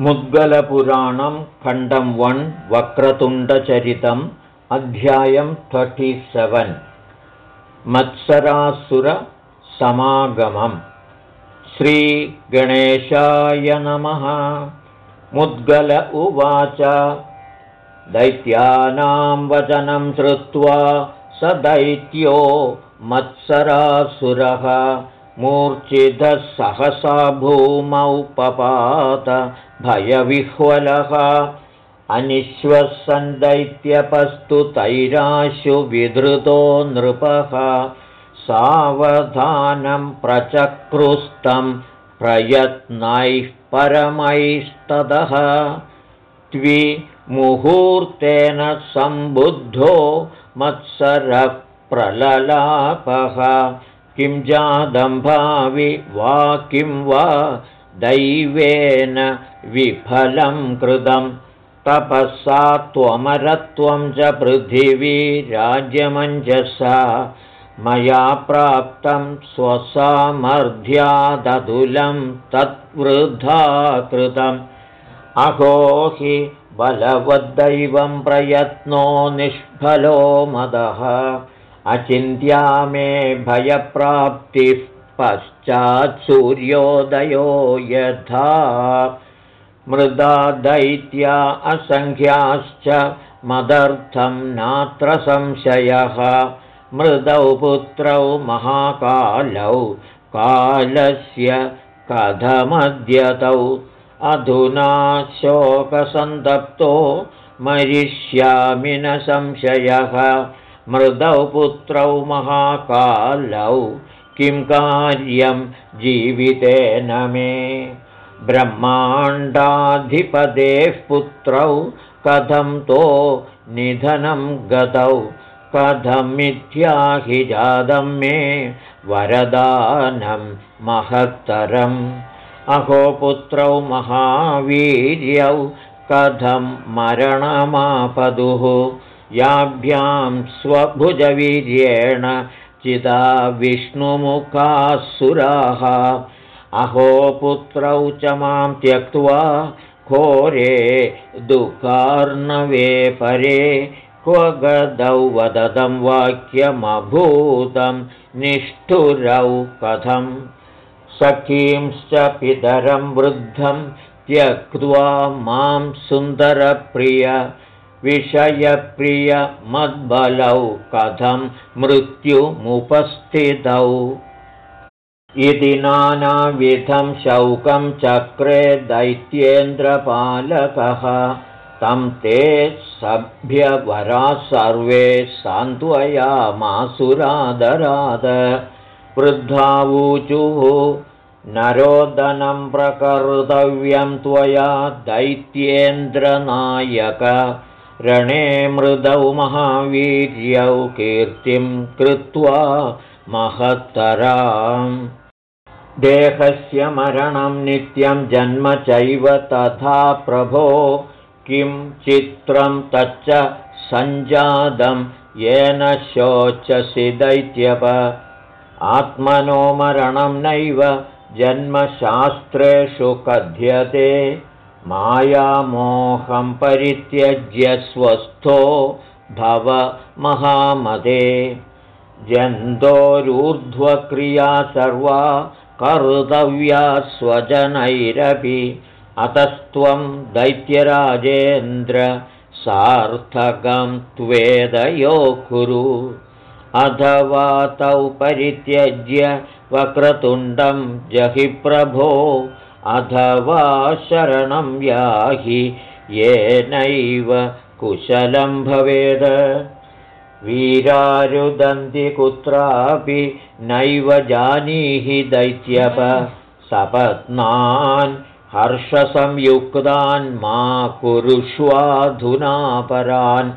मुद्गलपुराणं खण्डं वन् वक्रतुण्डचरितम् अध्यायं thirty seven मत्सरासुरसमागमम् श्रीगणेशाय नमः। मुद्गल उवाच। दैत्यानां वचनं श्रुत्वा स दैत्यो मत्सरासुरः मूर्च्छितः सहसा भूमौ पपात भयविह्वलः। अनिश्वसन् दैत्यपस्तु तैराशु विधृतो नृपः। सावधानं प्रचक्रुस्तं प्रयत्नैः परमैस्ततः त्विमुहूर्तेन सम्बुद्धो मत्सरः प्रललापः किं जादम्भावि वा किं वा दैवेन विफलं कृतं। तपःसा त्वमरत्वं च पृथिवी राज्यमञ्जसा। मया प्राप्तं स्वसामर्थ्यादतुलं तद्वृद्धा कृतम् अहो हि बलवद्दैवं प्रयत्नो निष्फलो मदः अचिन्त्या मे भयप्राप्तिः पश्चात् सूर्योदयो यथा। मृदा दैत्या असङ्ख्याश्च मदर्थं नात्र संशयः। मृदौ पुत्रौ महाकालौ कालस्य कथमद्यतौ। अधुना शोकसन्तप्तो मरिष्यामि न संशयः मृदौ पुत्रौ महाकालौ किं कार्यं जीवितेन मे? ब्रह्माण्डाधिपदेः पुत्रौ कथं तो निधनं गतौ? कथमिथ्या हि जातं मे? वरदानं महत्तरम्। अहो पुत्रौ महावीर्यौ कथं मरणमापदुः याभ्यां स्वभुजवीर्येण चिता विष्णुमुखासुराः। अहो पुत्रौ च मां त्यक्त्वा घोरे दुःखार्णवे परे क्व गदौ वदतं वाक्यमभूतं निष्ठुरौ कथम् सखींश्च पितरं वृद्धं त्यक्त्वा मां सुन्दरप्रिय विषयप्रियमद्बलौ कथं मृत्युमुपस्थितौ। इति नानाविधं शौकं चक्रे दैत्येन्द्रपालकः। तं ते सभ्यवरा सर्वे सान्त्वयामासुरादराद वृद्धावूचुः नरोदनं प्रकर्तव्यं त्वया दैत्येन्द्रनायक रणे मृदौ महावीर्यौ कीर्तिं कृत्वा महत्तराम्। देहस्य मरणं नित्यं जन्म चैव तथा प्रभो किं चित्रं तच्च सञ्जातं येन शोचसि दैत्यप। आत्मनो मरणं नैव जन्मशास्त्रेषु कथ्यते मायामोहं परित्यज्य स्वस्थो भव महामदे। जन्तोरूर्ध्वक्रिया सर्वा कर्तव्या स्वजनैरपि। अतस्त्वं दैत्यराजेन्द्र सार्थकं त्वेदयो कुरु। अथवा तौ परित्यज्य वक्रतुण्डं जहि प्रभो अथवा शरणं याहि येनैव कुशलं भवेद। वीरारुदन्ति कुत्रापि नैव जानीहि दैत्यप सपत्नान् हर्षसंयुक्तान् मा कुरुष्वाधुनापरान्।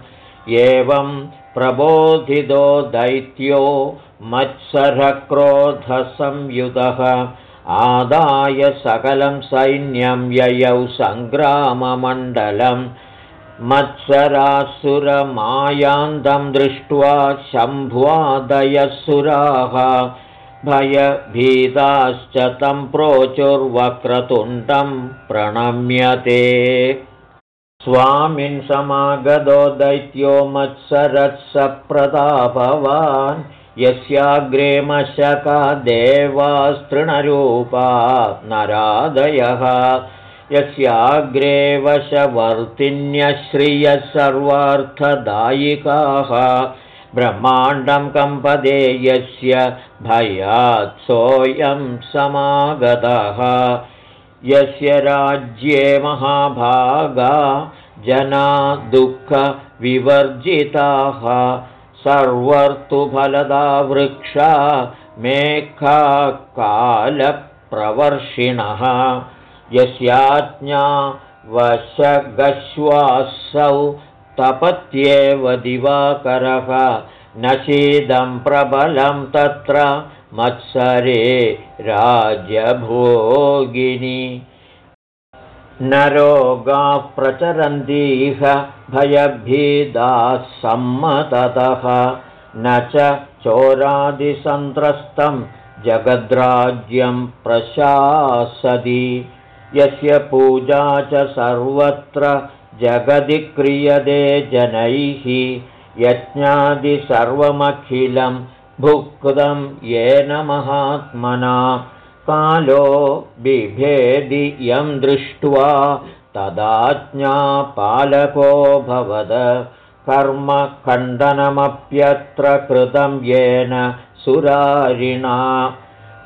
एवं प्रबोधितो दैत्यो मत्सरक्रोधसंयुतः आदाय सकलं सैन्यं ययौ सङ्ग्राममण्डलं मत्सरासुरमायान्दं दृष्ट्वा शम्भ्वादयसुराः भयभीताश्च तं प्रोचुर्वक्रतुण्डं प्रणम्यते। स्वामिन् समागतो दैत्यो मत्सरत्सप्रतापवान् यस्याग्रे मशका देवास्तृणरूपा नरादयः। यस्याग्रे वशवर्तिन्यश्रियः सर्वार्थदायिकाः ब्रह्माण्डं कम्पदे यस्य भयात् सोऽयं समागतः। यस्य राज्ये महाभागा जना दुःखविवर्जिताः सर्वर्तुफलदा वृक्षा मेघाकालप्रवर्षिणः। यस्याज्ञा वशगश्वासौ तपत्येव दिवाकरः। न शीदं प्रबलं तत्र मत्सरे राज्यभोगिनि न रोगाः प्रचरन्तीह भयभीदाः सम्मततः न च चोरादिसन्त्रस्तं जगद्राज्यं प्रशासति। यस्य पूजा च सर्वत्र जगदि क्रियते जनैः यज्ञादिसर्वमखिलं भुक्तं येन महात्मना कालो बिभेदि यं दृष्ट्वा भवद। कर्मखण्डनमप्यत्र कृतं येन सुरारिणा।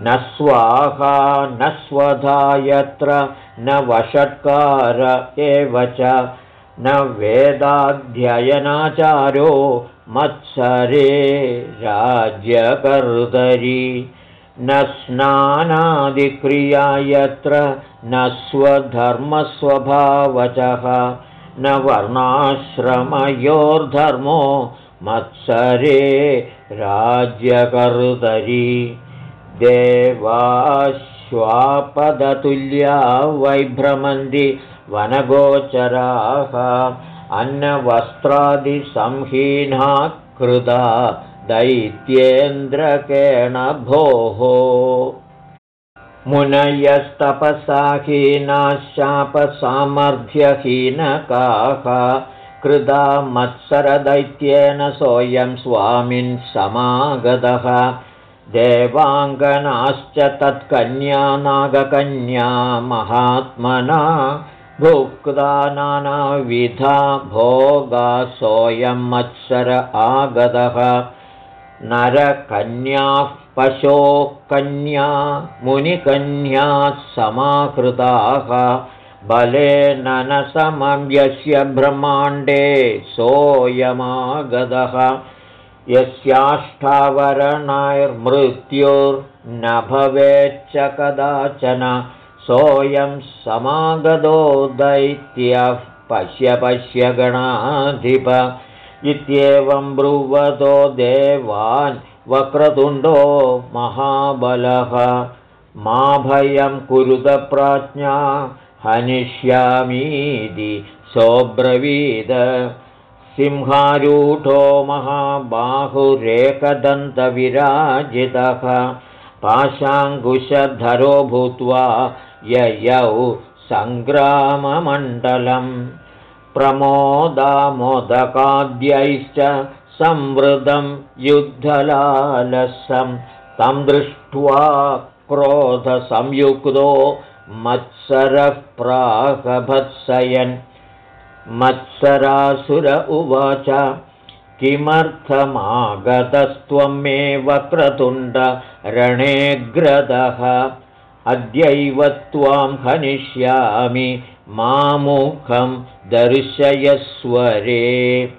न स्वाहा न स्वधा यत्र न वषट्कार एव च। न वेदाध्ययनाचारो मत्सरे राज्यकर्तरि न स्नानादिक्रिया यत्र न स्वधर्मस्वभावचः न वर्णाश्रमयोर्धर्मो मत्सरे राज्यकर्तरि। देवाश्वापदतुल्या वैभ्रमन्ति वनगोचराः अन्नवस्त्रादिसंहीना कृता दैत्येन्द्रकेण भोः मुनयस्तपसाहीनाशापसामर्थ्यहीनकाः कृदा मत्सरदैत्येन सोऽयं स्वामिन् समागतः। देवाङ्गनाश्च तत्कन्या नागकन्या महात्मना भुक्ता नानाविधा भोगा सोऽयं मत्सर आगतः नरकन्याः पशोः कन्या मुनिकन्याः समाकृताः बलेन न समं यस्य ब्रह्माण्डे सोऽयमागतः। यस्याष्टावरणैर्मृत्युर्न भवेच्च कदाचन सोऽयं समागतो दैत्यः पश्य पश्य गणाधिप इत्येवं ब्रुवतो देवान् वक्रतुण्डो महाबलः। मा भयं कुरुतप्राज्ञा हनिष्यामीति सोऽब्रवीद। सिंहारूढो महाबाहुरेकदन्तविराजितः। पाशाङ्कुशधरो भूत्वा ययौ सङ्ग्राममण्डलम् प्रमोदामोदकाद्यैश्च संवृतं युद्धलालसं। तं दृष्ट्वा क्रोधसंयुक्तो मत्सरः प्रागभत्सयन्। मत्सरासुर उवाच किमर्थमागतस्त्वं मे वक्रतुण्डरणेऽग्रदः अद्यैव त्वां हनिष्यामि मामुखं दर्शयस्वरे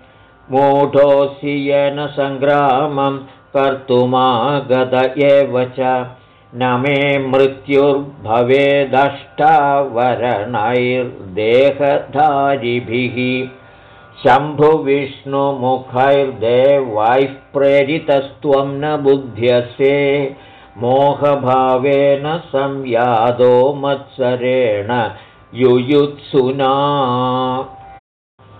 मूढोऽसि येन सङ्ग्रामं कर्तुमागत एव च। न मे मृत्युर्भवेदष्टावरणैर्देहधारिभिः। शम्भुविष्णुमुखैर्देवैः प्रेरितस्त्वं न बुध्यसे। मोहभावेन संयादो मत्सरेण युयुत्सुना।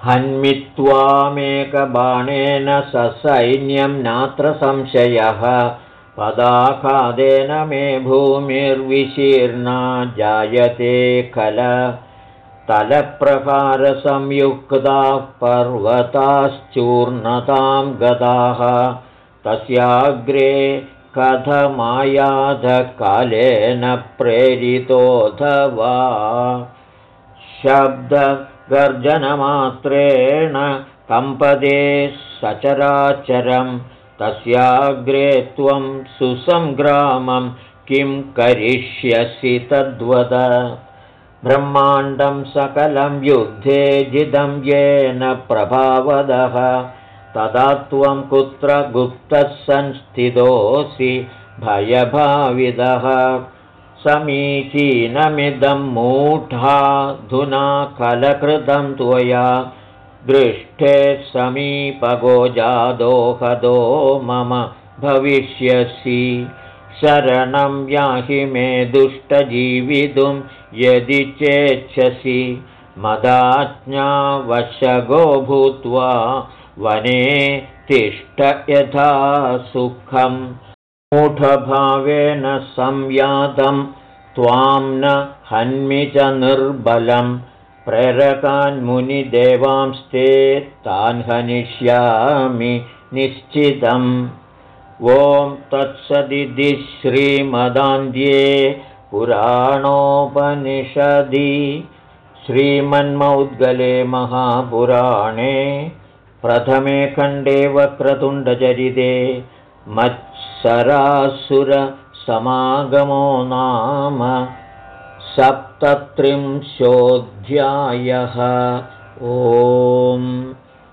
हन्मित्वामेकबाणेन ससैन्यं नात्र संशयः। पदाखादेन मे भूमिर्विशीर्णा जायते खल। तलप्रकारसंयुक्ताः पर्वताश्चूर्णतां गताः तस्याग्रे कथमायाधकालेन प्रेरितोऽथवा शब्दगर्जनमात्रेण कम्पदे सचराचरं तस्याग्रे त्वं सुसङ्ग्रामं किं करिष्यसि तद्वद? ब्रह्माण्डं सकलं युद्धे जिदं येन प्रभावदः। तदा त्वं कुत्र गुप्तः संस्थितोऽसि भयभाविदः समीचीनमिदं मूढाधुना कलकृतं त्वया दृष्टे समीपगो जादोहदो मम भविष्यसि। शरणं याहि मे दुष्टजीवितुं यदि चेच्छसि। मदाज्ञावशगो भूत्वा वने तिष्ठ यथा सुखम् मूढभावेन संयातं त्वां न हन्मि च निर्बलं प्रेरकान्मुनिदेवांस्ते तान् हनिष्यामि निश्चितम्। ॐ तत्सदिति श्रीमदान्ध्ये पुराणोपनिषदि। श्रीमन्मौद्गले महापुराणे प्रथमे खण्डे वक्रतुण्डचरिते मत्सरासुरसमागमो नाम सप्तत्रिंशोऽध्यायः। ओम्